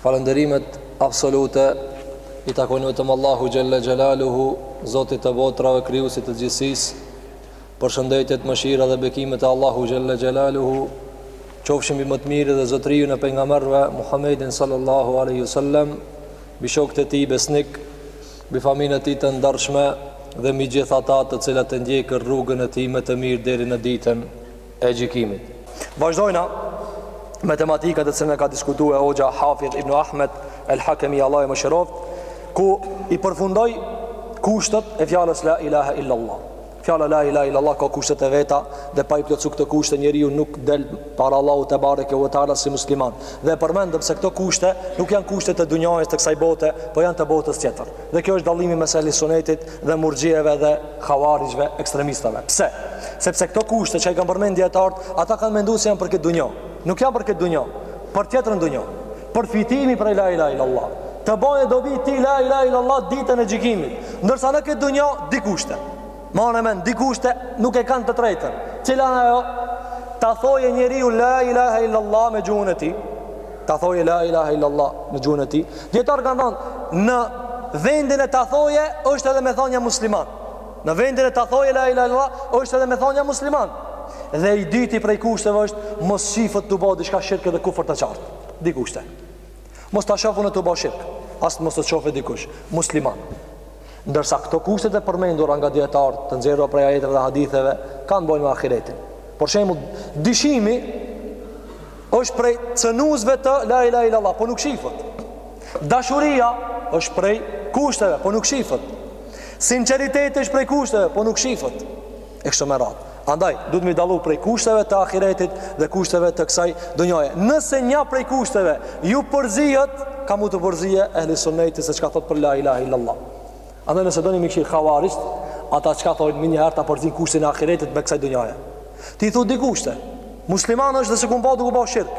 Falënderimet absolute i takojnë vetëm Allahu xhalla xhalaluhu, Zotit të botrave, krijuesit të gjithësisë. Përshëndetjet, mëshira dhe bekimet e Allahu xhalla xhalaluhu qofshin mbi më të mirin dhe zotëriun e pejgamberëve Muhammedin sallallahu alaihi wasallam, mbi shokët e tij besnik, mbi familjen e tij të ndarshme dhe mbi gjithë ata të cilët e ndjekin rrugën e tij më të mirë deri në ditën e gjykimit. Vazhdojna me tematikat të cilën e ka diskutu hoxha Hafidh Ibn Ahmed El-Hakemi Allahu e mëshiroft, ku i përfundoi kushtet e fjalës la ilaha illa Allah. Fjala la ilaha illa Allah ka kushtet e veta dhe pa i plotësu këto kushte njeriu nuk del para Allahut te bareke ve teala si musliman. Dhe përmendëm se këto kushte nuk janë kushte të dunjasë të kësaj bote, po janë të botës tjetër. Dhe kjo është dallimi mes ehli sunetit dhe murxhieve dhe havarixhve, ekstremistave. Pse? Sepse këto kushte që i kanë përmend dijetarët, ata kanë mendu se janë për këtë dunja. Nuk janë për këtë dunja, për tjetrën dunja. Përfitimi prej la ilaha illallah. Të bëjë dobi ty la ilaha illallah ditën e gjykimit. Ndërsa në këtë dunja di kushte. Mane n'men, di kushte nuk e kanë të drejtën. Cila ajo? Ta thojë njeriu la ilaha illallah me gjuhën e tij. Ta thojë la ilaha illallah me gjuhën e tij. Dijetarët kanë thonë, në vendin e ta thoje, është edhe me thon jam musliman. Në vendin e ta thoje, la ilaha illallah, është edhe me thon jam musliman. Dhe i dyti prej kushteve është, mos shifet tu bo diçka shirk dhe kufër të qartë. Di kushte. Mos ta shof unë tu bo shirk. As mos ta shofe dikush. Musliman. Ndërsa këto kushtet e përmendura nga dijetarët, të nxjerrura prej ajeteve dhe haditheve, kanë bojnë me ahiretin. Për shembull, dyshimi është prej cënuesve të la ilaha illallah, po nuk shifet. Dashuria është prej kushteve, po nuk shifet. Sinqeriteti është prej kushteve, po nuk shifet. e kështu me radhë. Andaj, duhet m'i dallu prej kushteve të ahiretit dhe kushteve të kësaj dunjaje. Nëse nja prej kushteve ju përzihet, ka m'u t'u përzije ehli suneti se çka thot për la ilaha illallah. Andaj, nëse doni m'i kshyr havarixht, ata çka thojnë, menjëherë ta përzijnë kushtin e ahiretit me kësaj dunjaje. Ti i thu di kushte, musliman është dhe s'e kum pa duke ba shirk.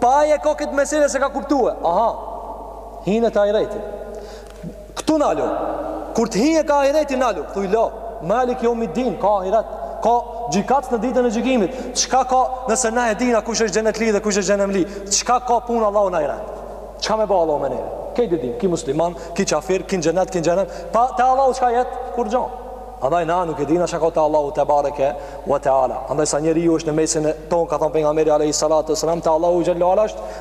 Pa e ka këtë mesele s'e ka kuptue. Aha, hinë te ahireti. Këtu nalu, kur të hin ka ahireti nalu, thu illa, Maliki jeumi din, ka ahiret, ka gjikatës në ditën e gjikimit, çka ka nëse na e dina kush është xhenetli dhe kush është xhenemli, çka ka punë Allahu n'ahiret, çka me ba Allah me ne, kej di din, ki musliman, ki qafir, ki në xhenet, ki në xhenem, pa te Allahu çka jet, kurgjo. Andaj na nuk e dina çka ka te Allahu te bareke ve teala. Andaj sa njeriu është në mesin e tonë, ka thonë pengameri a.s. Te Allahu xhel-le ala është,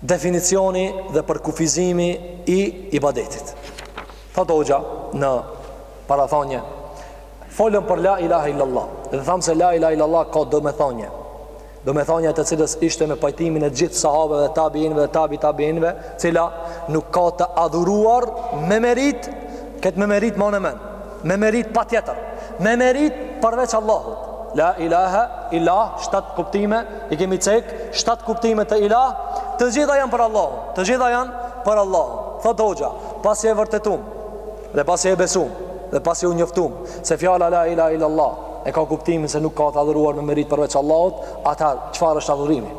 Definicioni dhe përkufizimi i ibadetit. Thot hoxha në parathënje, folëm për la ilaha illallah dhe thamë se la ilaha illallah ka domethënje. Domethënje e cila ishte me pajtimin e gjithë sahabe dhe tabiinve dhe tabi tabiinve, cila nuk ka të adhuruar me merit, këtë me merit ma në men. Me merit patjetër Me merit përveç Allahut La ilahe ilah Shtatë kuptime I kemi cek Shtatë kuptime të ilah Të gjitha janë për Allahut Të gjitha janë për Allahut Thot hoxha Pasi e vërtetum Dhe pasi e besum Dhe pasi e u njoftum Se fjala la ilahe ilallah E ka kuptimin se nuk ka të adhuruar me merit përveç Allahut Atëherë çfarë është adhurimi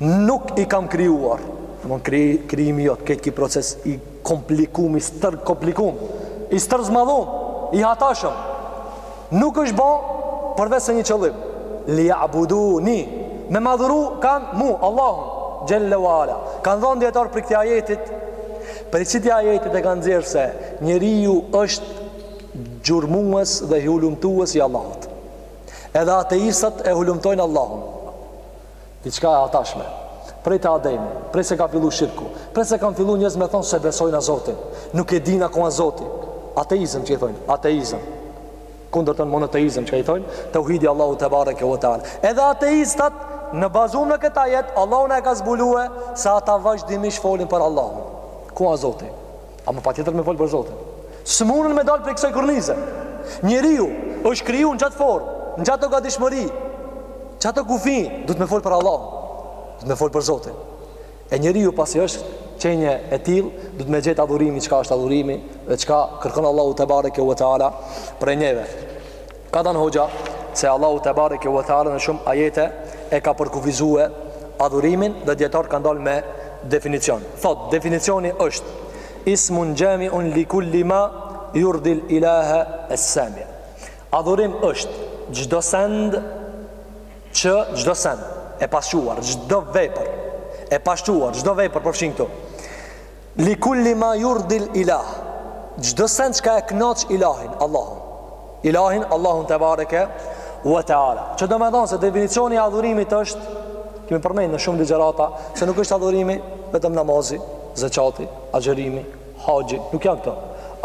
Nuk i kam krijuar. Domthon kri, krijimi jot, krejt ki proces i komplikum, i stërkomplikum, i stërzmadhum, i hatashëm. Nuk është bë përveç se një qëllim. Li ya'buduni. Me m'adhuru kan mu Allahun xhelle wa ala. Kan dhënë dijetarët prej këtij ajetit. Prej këtij ajetit e kanë nxjerr se njeriu është gjurmues dhe i hulumtues i Allahut. Edhe ateistët e hulumtojnë Allahun. Diçka e hatashme. Prej te Ademi, prej se ka fillu shirku, prej se kanë fillu njerëz me thonë se besojna Zotin, nuk e dina ku a Zoti. Ateizm që i thonë, ateizm. Kundërta monoteizm që i thonë, teuhidi Allahu tebareke ve teala. Edhe ateistat bazum në këtë ajet, Allahu na e ka zbulue se ata vazhdimisht folin për Allahu. Ku a Zoti? Ama patjetër me fol për Zotin. S'mundën me dal prej kësaj kornize. Njeriu është kriju në çat formë, në çato gatishmëri, çato kufi, duhet me fol për Allah. Duhet me fol për Zotin. E njeriu pasi është qenje e tillë, duhet me gjet adhurimi çka është adhurimi dhe çka kërkon Allahu tebareke u teala prej neve. Ka thënë Hoxha se Allahu tebareke ve teala në shumë ajete e ka përkufizue adhurimin dhe dijetarët kanë dalë me definicion. Thot definicioni është ismun jami'un li kulli ma yurdil ilaha as-sami. Adhurim është çdo send që çdo send e pashquar, çdo vepër e pashquar, çdo vepër përfshin këtu. Li kulli ma yurdil ilah. Çdo send çka e kënaq Ilahin, Allahun. Ilahin, Allahun tebareke wa taala. Që domethon se definicioni i adhurimit është kemi përmendur në shumë ligjërata se nuk është adhurimi vetëm namazi, zeqati, agjërimi, haxhi, nuk janë këto.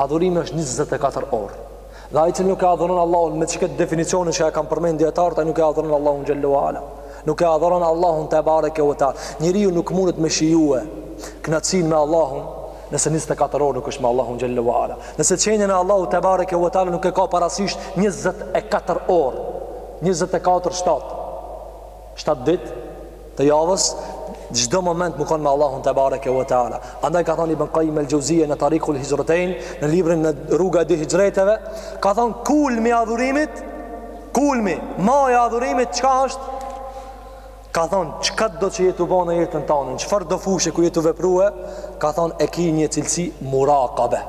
Adhurimi është 24 orë. Dhe ai që nuk e adhuron Allahun me qet definicionin që e kanë përmend dijetarët, ai nuk e adhuron Allahun xhelle wa ala. Nuk e adhuron Allahun tebareke u teala. Njeriu nuk mundet me shijue kënaqësinë me Allahun nëse 24 orë nuk është me Allahun xhelle wa ala. Nëse qenjen e Allahut tebareke u teala nuk e ka parasysh 24 orë. 24 shtatë. shtatë ditë të javës çdo moment me kanë me Allahun tebareke ve teala andaj ka thënë ibn Kajim el-Xhevzije në Tarikul Hixhretejn në librin në rruga e dy hixhreteve ka thënë kulmi i adhurimit kulmi maja e adhurimit çka është ka thënë çkado që je tu bo në jetën tonë çfarëdo fushe ku je tu veprue ka thënë e ki një cilësi murakabe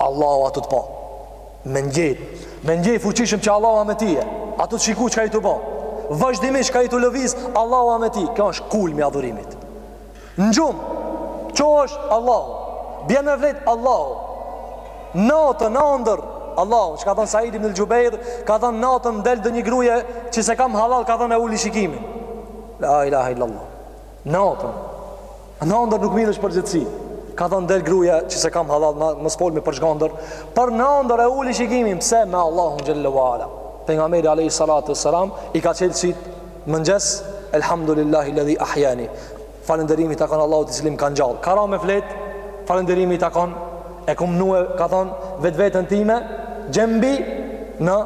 Allahu a tu t'pa. Me ndjej, me ndjej fuqishëm që Allahu a me ty e a tu t'shiku çka je tu ba. Vazhdimisht ka je tu lëviz, Allahu a me ty. Kjo është kulmi i adhurimit. Në gjumë, çohesh, Allahu. Bjen me flejt, Allahu. Natën n'andërr, Allahu. Ç'ka thënë Said ibn Xhubejr, ka thënë natën m'del ndonjë gruje që s'e kam hallall, ka thënë e uli shikimin. La ilaha illallah. Natën. N'andërr nuk mirresh n'përgjegjësi. Ka thënë del gruja që s'e kam hallall, ma, mos fol më për zhgandërr. Por n'andërr e uli shikimin, pse me Allahun xhelle ve ala. Pejgamberi alejhi salatu ve selam, i ka çelë sytë n'mëngjes, elhamdulillahi ledhi ahjani. Falenderimi i takon Allahut i cili m'ka ngjallë. Ka ra me flejt, falenderimi i takon, e kum vnue, ka thënë, vetveten time, xhenbi në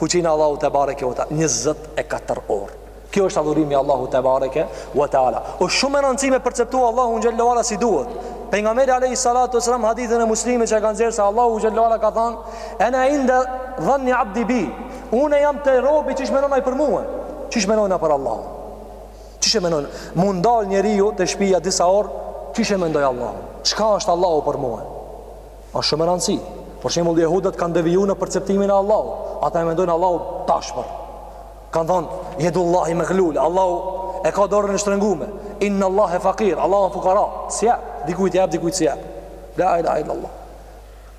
fuqinë e Allahut tebareke ve teala, 24 orë. Kjo është adhurimi i Allahut tebareke ve teala. Është shumë e rëndësishme me perceptu Allahun xhelle ve ala si duhet. Pejgamberi alejhi salatu ve selam n'hadithin e Muslimit që e ka nxjerrë se Allahu xhelle ve ala ka thënë: "Ana inda dhanni abdi bi." Unë jam te robi qysh mendon ai për mua. Qysh mendon ai për Allahun. Qysh e mendon? Me u ndal njeriu te shtëpia disa orë, qysh e mendoj Allahun? Çka është Allahu për mua? Është shumë e rëndësishme. Për shembull, jehudët kanë devijuar në perceptimin e Allahut. Ata e mendojnë Allahun tashmë. Kanë thonë, jedullahi maglule, Allahu e ka dorën e shtrëngume, innallahe fakir, Allahu a fukara, s'ja, dikujt jep, dikujt s'ja, la ilahe ilallah.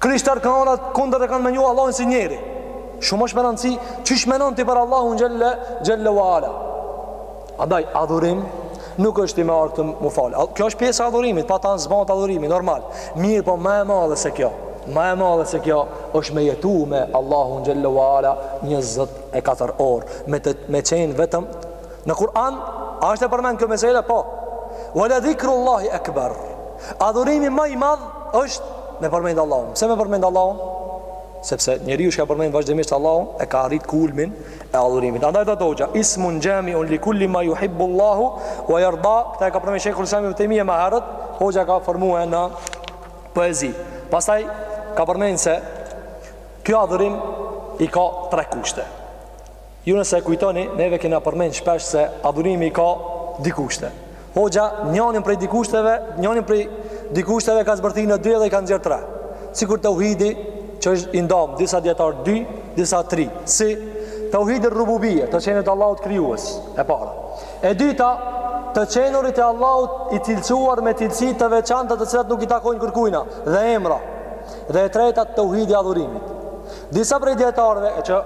Krishterët kanë thonë, kundër e kanë mendu Allahun si njeri, shumë është me rëndësi, qysh menon ti për Allahun xhelle, xhelle ve ala. Andaj, adhurim, nuk është i me ardhë këtu me u falë. Kjo është pjesë e adhurimit, pa ta nuk s'ban adhurimi, normal. Mirëpo ma e madhe se kjo, ma e madhe se kjo, është me jetu me Allahun xhelle ve ala, njëzet e katër orë me, me qenë vetëm në Kur'an a është e përmend kjo mesela po wala dhikrullahi akbar adhurimi ma i madh është me përmend Allahun pse me përmend Allahun sepse njeriu që ka përmend vazhdimisht Allahun e ka arrit kulmin e adhurimit andaj tha hoxha ismun jami'un li kulli ma yuhibbu Allahu wa yarda këta e ka përmend shejhul islam ibn Tejmije ma herët hoxha e ka formue në poezi pastaj ka përmend se Kjo adhurim i ka tre kushte. Ju nëse e kujtoni, neve kena përmend shpesh se adhurimi ka dy kushte. Hoxha, njënin prej dy kushteve, njënin prej dy kushteve ka zbërthi në dy edhe i ka nxjerr tre. Sikur tauhidi që është i ndamë disa dijetarë dy, disa tri. Si tauhidi rububie, të qenit e Allahut krijues, e para. E dyta, të qenurit e Allahut i cilësuar me cilësi të veçanta të cilat nuk i takojnë kërkujna dhe emra. Dhe e treta tauhidi i adhurimit. Disa prej dijetarëve e që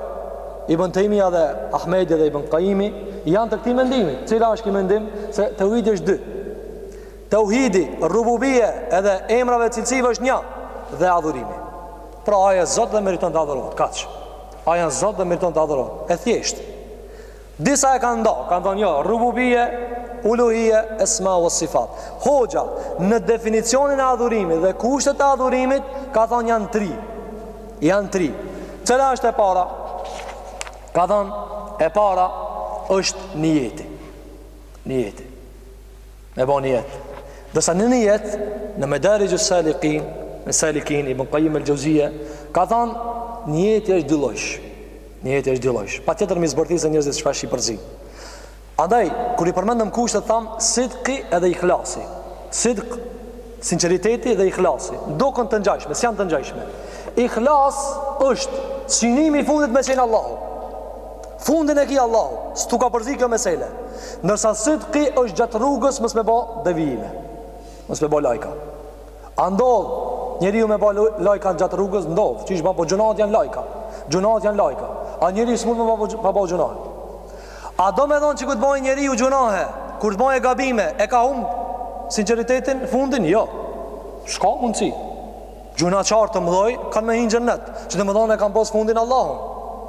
Ibn Taymija dhe Ahmedi dhe Ibn Qayimi janë të këtij mendimi. Cila është ky mendim se tauhidi është dy. Tauhidi rububie edhe emrave cilësive është një dhe adhurimi. Pra ai është Zot dhe meriton të adhurohet. Kaq. Ai është Zot dhe meriton të adhurohet. E thjesht. Disa e kanë nda, kanë thonë jo, rububije, uluhije, esma u sifat. Hoxha, në definicionin e adhurimit dhe kushtet e adhurimit, ka thonë janë tri. Janë tri. Cila është e para? Ka thonë, e para është nijeti. Nijeti. Me bo nijet. Ndërsa në nijet, në Medarixhu Salikin, Salikin, Ibn Qayyim el-Jauziye, ka thonë, nijeti është dyllojsh. Nijeti është dyllojsh. Patjetër m'i zbërthi se njerëzit shpesh i përzi. Andaj kur i përmendëm kushtet tham sidqi edhe ihlasi. Sidq sinqeriteti dhe ihlasi. Doken të ngjashme, s'janë të ngjashme. Ihlas është synimi i fundit me qenë Allahu. Fundin e ki Allahun, s't'u ka përzi kjo mesele. Ndërsa sidqi është gjatë rrugës mos me bo devijime. Mos me bo lajka. A ndodh njeriu me ba lajka gjatë rrugës? Ndodh. Qysh, a po gjunahet janë lajka. Gjunahet janë lajka. A njeriu s'mund me pa ba gjunahe? A domethonë që kur të bojë njeriu gjunahe, kur të bojë gabime, e ka hum sinceritetin, fundin? Jo. S'ka mundësi. Gjunahqarët e mdhoj, kanë me hi n'xhennet, që domethonë e kanë pas fundin Allahun.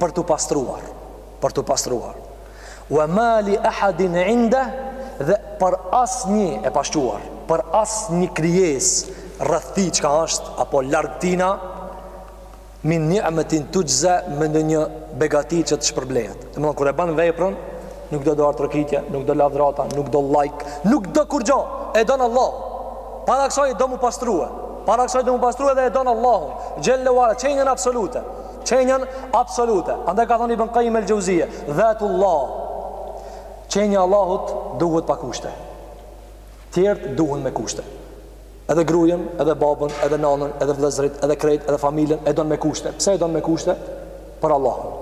për t'u pastruar, për t'u pastruar. Wa ma li ahadin 'indahu dhe për asnjë e pashquar, për asnjë krijesë rreth tij çka është apo larg tina min ni'matin tujza me ndonjë begati që të shpërblehet. Domthon kur e bën veprën, nuk do duartrokitje, nuk do lavdrata, nuk do like, nuk do kurgjo. E don Allahun. Para kësaj do m'u pastrue. Para kësaj do m'u pastrue dhe e don Allahun. Xhelle ue ala, qenien absolute. Qenien absolute. Andaj ka thënë Ibn Qayyim el-Jauziye, "Dhatullah." Qenia e Allahut duhet pa kushte. Tjerët duhen me kushte. Edhe grujen, edhe babën, edhe nanën, edhe vëllezërit, edhe krejt, edhe familjen e don me kushte. Pse e don me kushte? Për Allahun.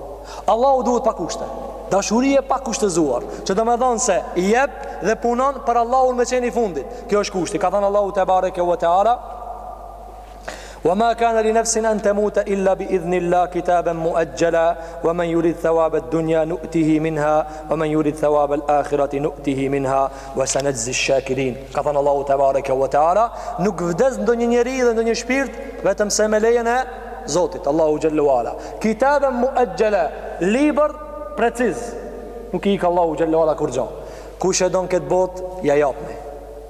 Allahu duhet pa kushte. Dashuri e pa kushtëzuar, që do të thonë se jep dhe punon për Allahun me qenë i fundit. Kjo është kushti. Ka thënë Allahu tebareke ue teala, وما كان لنفس أن تموت إلا بإذن الله كتابا مؤجلا ومن يريد ثواب الدنيا نؤته منها ومن يريد ثواب الآخرة نؤته منها وسنجزي الشاكرين قطن الله تبارك وتعالى نقفدز دنيا نريد دنيا شبيرت فتم سملينا زوتت الله جل وعلا كتابا مؤجلا ليبر بريتز نكيك الله جل وعلا كرجان كوشا دون بوت يا يابني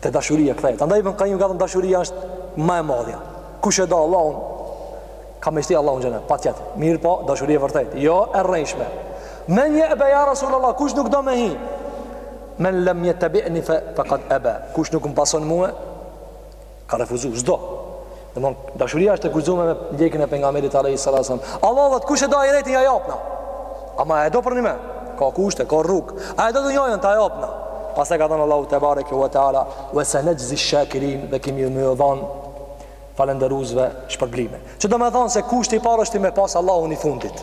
Te dashuria kthehet. Andaj Ibn Qayyim ka thënë dashuria është më e madhja. Kush e do Allahun, ka me e shti Allahu n'xhenet, patjetër. Mirëpo, dashuria e vërtetë, jo e rrejshme. Men je'ba ja Rasulullah, kush nuk do me hi? Men lem jettebi'ni fe, fekad eba. Kush nuk më pason muë, Ka refuzu, s'do. Domethon, dashuria është e kushtëzume me ndjekjen e pejgamberit alayhis salam. Allahu vet kush e do ahiretin ja japna. Ama a e do përnime. Ka kushte, ka rrugë. A e do dynjajën ta japna. Pastaj ka thënë Allahu tebareke ve teala ve senexhzi shakirin dhe kemi me u dhon falënderuesve shpërblime. Që domethon se kushti i parë është me pas Allahun i fundit.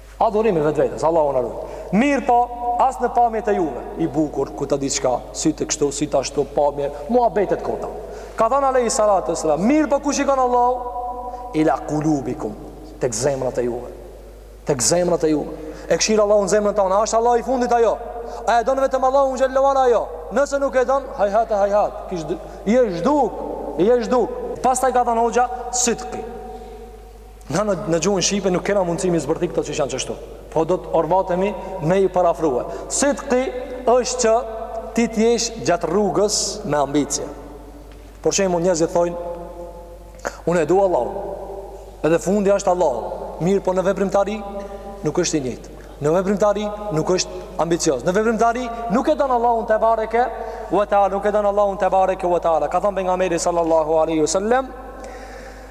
Adhurim i vetvetes, Allahu na rujt. Mirpo, as në pamjet e juve, i bukur, ku ta di çka, sytë kështu, sytë ashtu, pamje, muhabete t'kota. Ka thënë alejhi salatu ve selam, mirëpo ku shikon Allahu? Ila kulubikum, tek zemrat e juve. Tek zemrat e juve. E kshyr Allahu në zemrën tonë, a është Allahu i fundit a jo? A e don vetëm Allahun xhele ve ala a jo? Nëse nuk e don, hajhat e hajhat, kish, je zhduk, je zhduk. Pastaj ka thënë hoxha, sidki. Na në, në gjuhën shqipe nuk kena mundësi me i zbërthy këto që janë qështu. Po do të orvatemi me i përafrue. Sidki është që ti t'jesh gjatë rrugës me ambicje. Për shembull njerëzit thojnë, unë e du Allahun, edhe fundi është Allahu, mirëpo në veprimtari nuk është i njëjtë. Në veprimtari nuk është ambicioz. Në veprimtari nuk e don Allahun tebareke ve teala, nuk e don Allahun tebareke ve teala. Ka thonë pejgamberi sallallahu aleyhi sallam,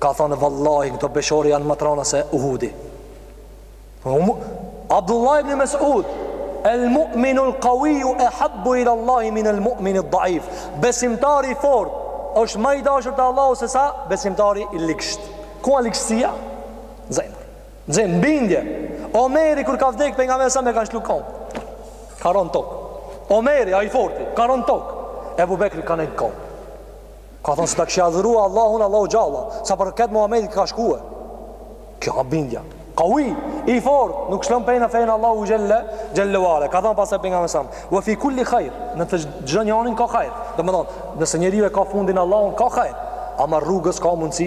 Ka thënë vallahi këto n'peshore janë më t'rona se Uhudi. Um, Abdullah ibn Mas'ud El mu'minu l'kawiju ehabbu ila Allahi min el mu'mini l'daif Besimtari i fort është ma i dashur te Allahu se sa besimtari i ligsht Ku a ligshtësia? N'zemër N'zemër, bindje Omeri kur ka vdek pejgamberi alejhi selam e kanë shlu komt Ka ro n'tok Omeri, ai i forti, ka ro n'tok Ebu Bekri ka nejt n'kom Ka thonë se t'kesh adhurue Allahun Allahu gjall a, sa për këtë Muhamedi ka shkue. Kjo a bindja. Kavij, i fort, nuk shlon pe n'fenë e Allahut xhele, xhele ve ala. Ka thonë pastaj pejgamberi alejhi selam, ve fi kulli hajr, në çdonjonin ka hajr. Domethonë, nëse njeri e ka fundin Allahun, ka hajr. Ama rrugës ka mundësi,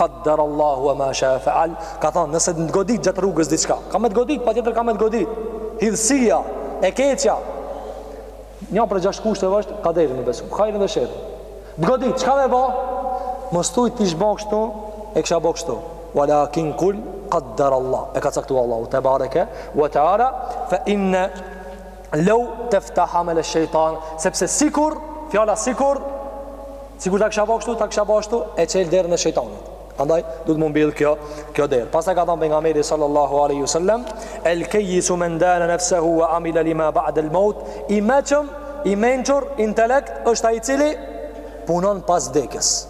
Qaddar Allahu wa ma sha'a fa'al, ka thonë nëse të godit gjatë rrugës diçka, ka me të godit, patjetër ka me të godit. Hidhësia, e keqja. Një prej gjashtë kushteve është qaderin me besu, hajrin dhe sherrin. Të godit, çka me bo? Mos thuaj t'kish bo kështu, e kisha bë kështu. Walakin kul qaddar Allah. E ka caktuar Allahu tebareke wa ta'ala fa inna Lau teftah amal ash-shaytan, sepse sikur, fjala sikur, sikur ta kisha bo kështu, ta kisha bo kështu, e çel derën e shejtanit. Andaj du me mbyll kjo, kjo derë. Pastaj ka thënë pejgamberi sallallahu alaihi wasallam, "El kayyisu man dana nafsuhu wa amila lima ba'da al-maut", i meçëm, i mençur, intelekt është ai i cili punon pas vdekjes.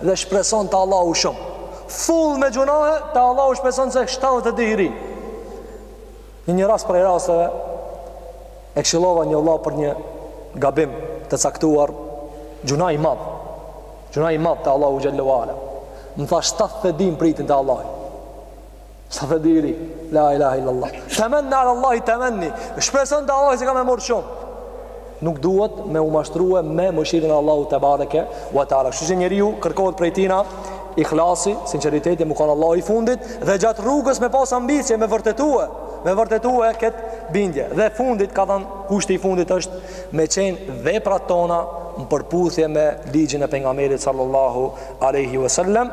dhe shpreson te Allahu shumë full me gjunahe te Allahu shpreson se shtatëdhetë hyri në një rast prej rasteve e këshillova një vëlla për një gabim të caktuar gjuna i madh gjuna i madh te Allahu xhelle ue ala më tha shtatëdhetë m'pritin te Allahu Shtatëdhetë hyri, la ilaha illallah. Temenna alallahi, temenni. Shpreson te Allahu se ka me marrë shumë. Nuk duhet me u mashtrue me mëshirën e Allahut tebareke wa ta'ala. Kështu që njeriu kërkohet prej tina, ikhlasi, sinceriteti, me konë Allahu i fundit, dhe gjatë rrugës me pas ambicje, me vërtetue, me vërtetue këtë bindje. Dhe fundit, ka thënë, kushti i fundit është me qenë veprat tona në përputhje me ligjin e pejgamberit sallallahu aleyhi wa sallam,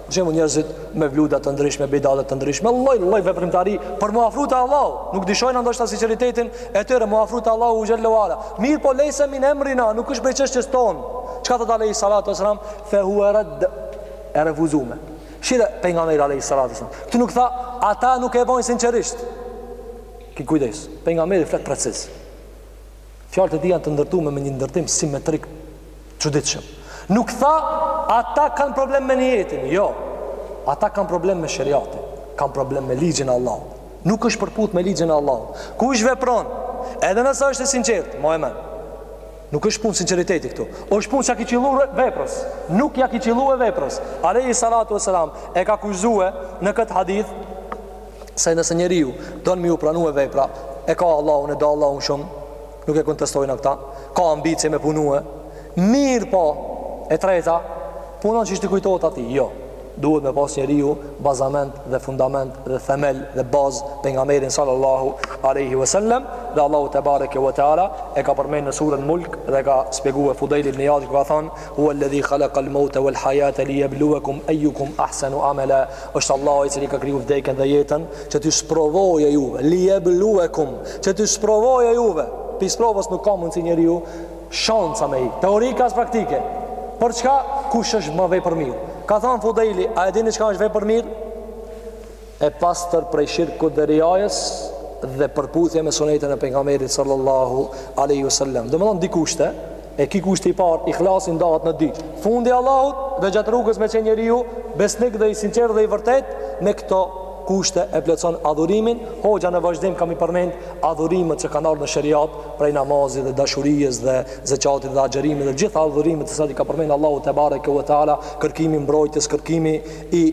Shembull njerëzit mevluda të ndryshme, bidate të ndryshme, lloj lloj veprimtari për m'u afru te Allahu. Nuk dyshojmë ndoshta sinqeritetin e tyre m'u afru te Allahu xhelle ue ala. Mirëpo lejse min emrina, nuk është prej çështjes tonë. Çka thot alejhi salatu wasallam? Fa huwa rad e refuzume. Shihe pejgamberi alejhi salatu wasallam. Këtu nuk tha ata nuk e bojnë sinqerisht. Ki kujdes. Pejgamberi flet preciz. Fjalët e tij janë të ndërtume me një ndërtim simetrik çuditshëm. Nuk tha ata kanë problem me nijetin, jo. Ata kanë problem me shariatin, kanë problem me ligjin e Allahut. Nuk është përputhë me ligjin e Allahut. Kush vepron, edhe nëse është i sinqertë, mbaje mend. Nuk është punë sinqeriteti këtu. Është punë s'ja ki qillue veprës. Nuk ja ki qillue veprës. Alejhi salatu ue selam e ka kushtëzue në këtë hadith se nëse njeriu don me ju pranue vepra e ka Allahun e do Allahun shumë nuk e kontestojmë këta ka ambicie me punue mirëpo e treta punon qysh i kujtohet atij jo duhet me pas njeriu bazament dhe fundament dhe themel dhe bazë pejgamberin sallallahu aleyhi ve sellem dhe Allahu tebareke ve teala e ka përmen në suren mulk dhe ka shpjegue Fudejl ibn Ijad ku ka thonë Huwa alladhi khalaqa al-mauta wal-hayata liyabluwakum ayyukum ahsanu amala. Është Allahu i cili ka kriju vdekjen dhe jetën që t'ju sprovojë juve. Liyabluwakum, që t'ju sprovojë juve. Pi sprovës nuk ka mundsi njeriu shansa me ik. Teorika as praktike. Për çka kush është ma vepër mirë? Ka thënë Fudejli, a e dini çka është vepër mirë? e pastër prej shirkut dhe riajës dhe përputhje me sunetin e pejgamberit sallallahu alaihi wasallam. Domthon di kushte, e ki kushti i parë, ikhlasi ndahet në dy. Fundi i Allahut dhe gjatë rrugës me qenë njeriu besnik dhe i sinqertë dhe i vërtet me këto kushte e plotëson adhurimin. Hoxha në vazhdim ka me i përmend adhurimet që kanë ardhur në shariat, prej namazit dhe dashurisë dhe zakatit dhe agjërimit dhe gjitha adhurimet të cilat i ka përmend Allahu te bareke u teala, kërkimi i mbrojtjes, kërkimi i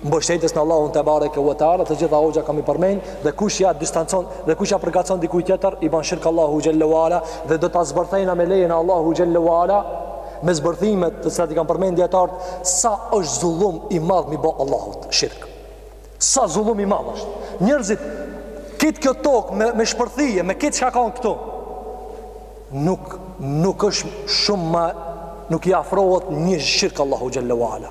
mbështetjes në Allahun te bareke u teala të gjitha hoxha ka me i përmend dhe kush ja distancon dhe kush ja përkason dikujt tjetër i bën shirk Allahu xhelle wala dhe do ta zbërthejna me lejen e Allahu xhelle wala me zbërthimet të cilat i kanë përmend dijetarët sa është zullum i madh me i bo Allahut shirk sa zullum i madh është njerëzit krejt kjo tokë me, me shpërthy me krejt çka kanë këtu nuk nuk është shumë më nuk i afrohet një shirk Allahu xhelle wala